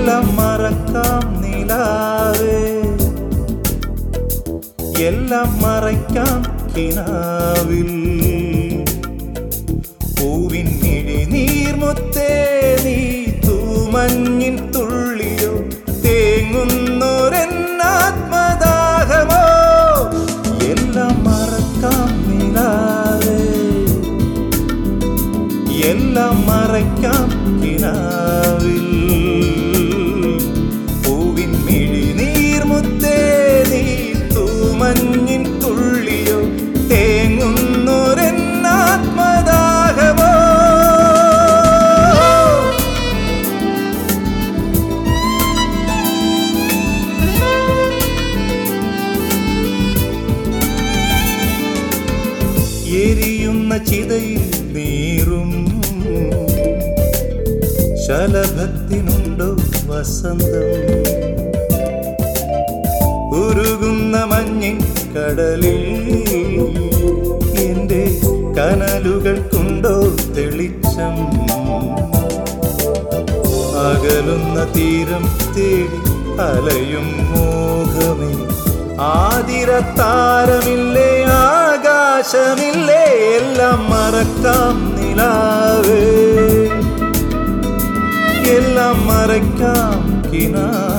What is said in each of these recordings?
എല്ലാം മറക്കാം നിലാവേ. എല്ലാം മറയ്ക്കാം കിനാവിൽ. പൂവിൻ മിഴി എരിയുന്ന ചിതയിൽ നീറും ശലഭത്തിനുണ്ടോ വസന്തം? ഉരുകുന്ന മഞ്ഞിൻ കടലിൽ എന്റെ കനലുകൾക്കുണ്ടോ തെളിച്ചം? അകലുന്ന തീരം തേടി അലയും മോഹമേ. ആതിരത്താരമില്ലേ ആകാശമില്ലേ എല്ലാം മറക്കാം നിലാവേ. എല്ലാം മറക്കാം കിനാവിൽ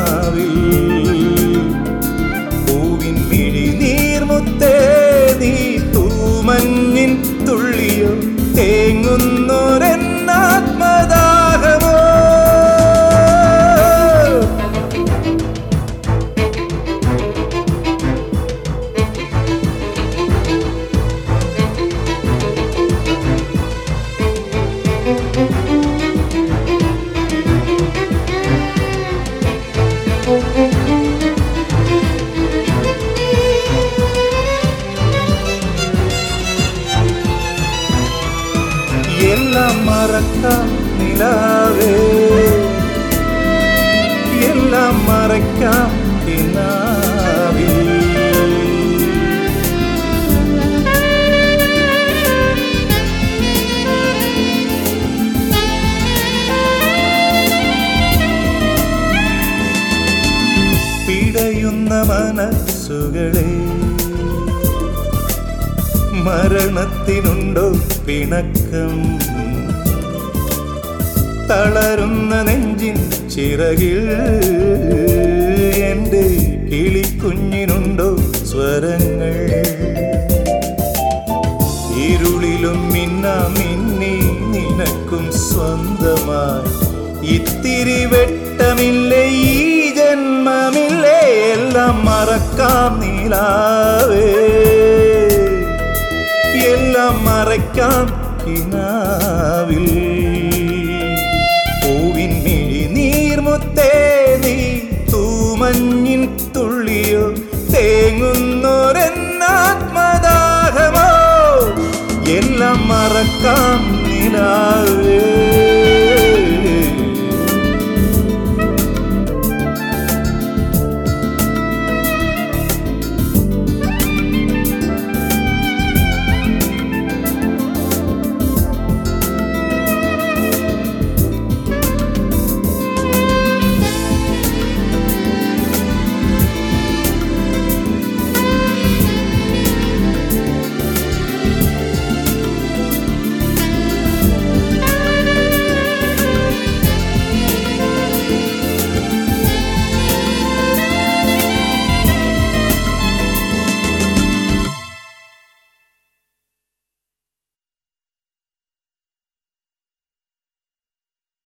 മറക്കാം നിലാവേ. എല്ലാം മറക്കാം ഇന്നാവേ പിടയുന്ന മനസ്സുകളെ മരണത്തിനുണ്ടോ പിണക്കം? തളരുന്ന നെഞ്ചിൻ ചിറകിൽ എന്റെ കിളിക്കുഞ്ഞിനുണ്ടോ സ്വരങ്ങൾ? ഇരുളിലും മിന്ന മിന്നി നിനക്കും സ്വന്തമായി. ഇത്തിരി വെട്ടമില്ലേ ഈ ജന്മമില്ലേ എല്ലാം മറക്കാം നീലാവേ. എല്ലാം മറയ്ക്കാം കിനാവിൽ. மறக்காம் நிலாவே